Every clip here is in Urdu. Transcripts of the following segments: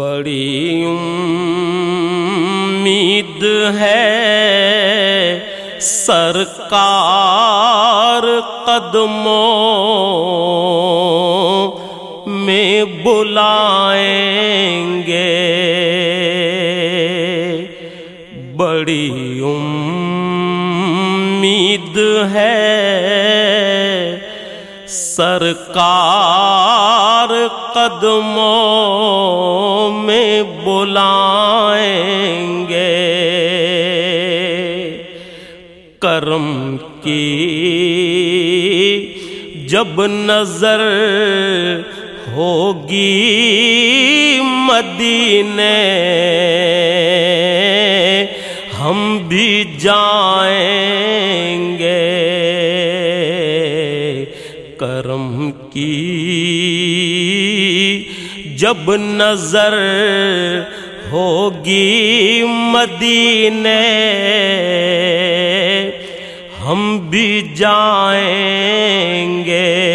بڑی امید ہے۔ سرکار قدموں میں بلائیں گے۔ بڑی امید ہے۔ سرکار قدموں بلائیں گے۔ کرم کی جب نظر ہوگی مدینے۔ جب نظر ہوگی مدینے ہم بھی جائیں گے۔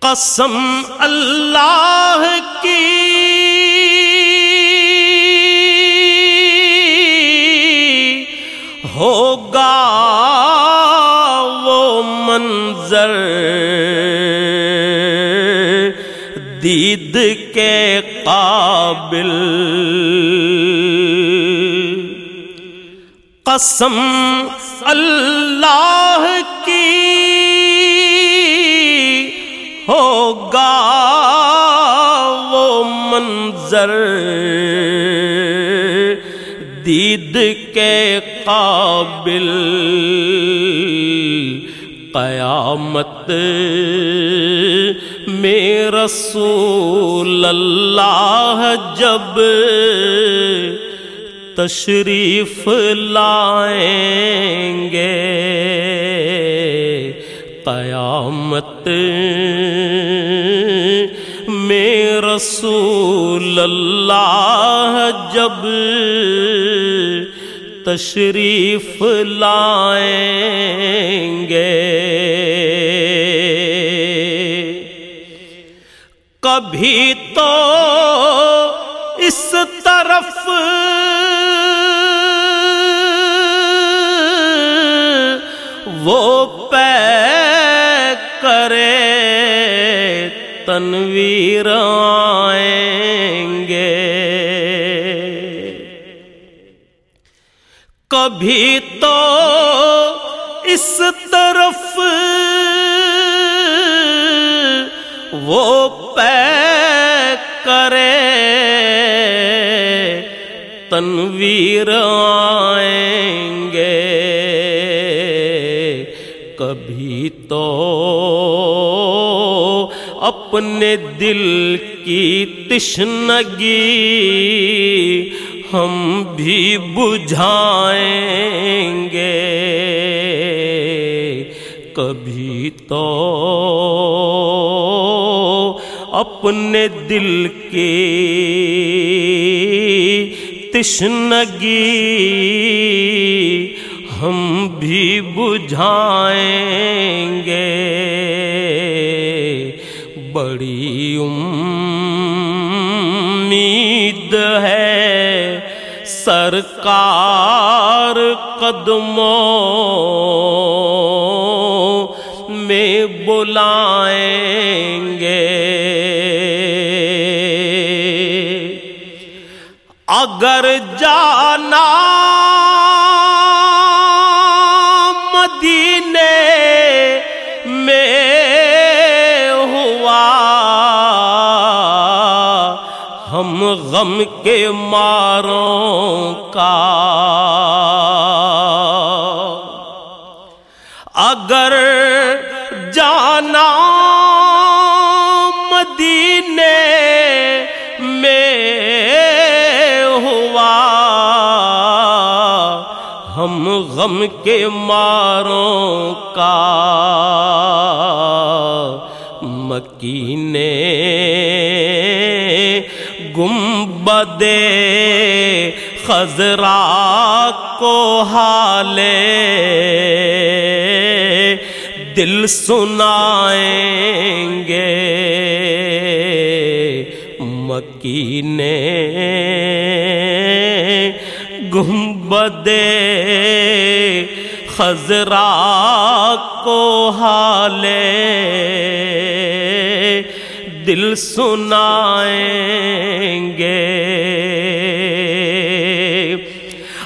قسم اللہ کی۔ ہوگا وہ منظر۔ دید کے قابل۔ قسم اللہ کی ہوگا وہ منظر۔ دید کے قابل۔ قیامت میں رسول اللہ جب تشریف لائیں گے، قیامت میں رسول اللہ جب تشریف لائیں گے۔ کبھی تو اس طرف وہ پہ کرے تنویر آئیں گے۔ کبھی تو اس طرف وہ پہ کرے، تنویر آئیں گے۔ کبھی تو اپنے دل کی تشنگی ہم بھی بجھائیں گے۔ کبھی تو اپنے دل کی تشنگی ہم بھی بجھائیں گے۔ بڑی امید ہے سرکار قدموں میں بلائیں اگر جانا مدینے میں ہوا ہم غم کے ماروں کا۔ اگر ہم غم کے ماروں کا مکینے گنبدے خزرا کو حالے دل سنائیں گے مکینے گنبدے خزرا کو حالے۔ دل سنائیں گے۔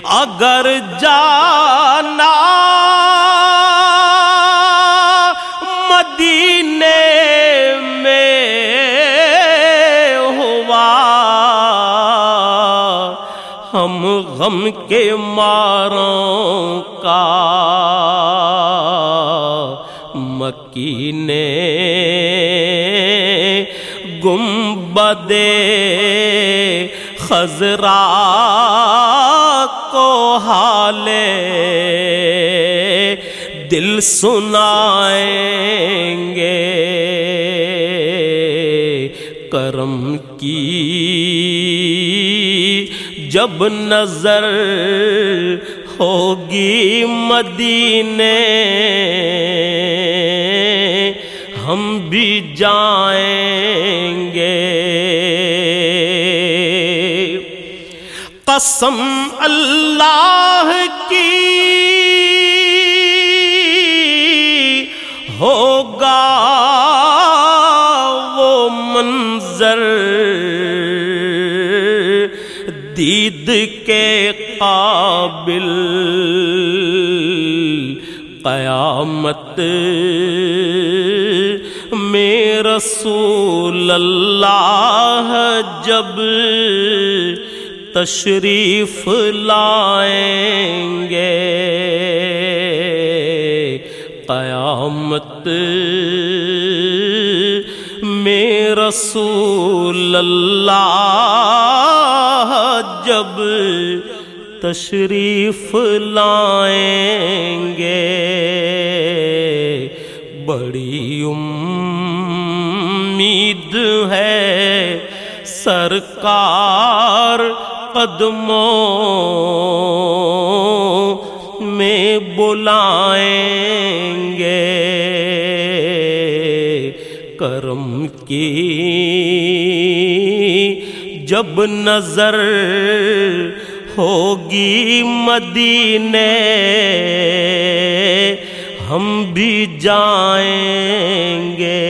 اگر جانا غم کے ماروں کا مکینے گنبدے خزرا کو حالے دل سنائیں گے کرم کی جب نظر ہوگی مدینے ہم بھی جائیں گے۔ قسم اللہ کی ہوگا وہ منظر۔ دید کے قابل قیامت میں رسول اللہ جب تشریف لائیں گے قیامت میں رسول اللہ جب تشریف لائیں گے بڑی امید ہے سرکار قدموں میں بلائیں گے۔ کرم کی جب نظر ہوگی مدینے ہم بھی جائیں گے۔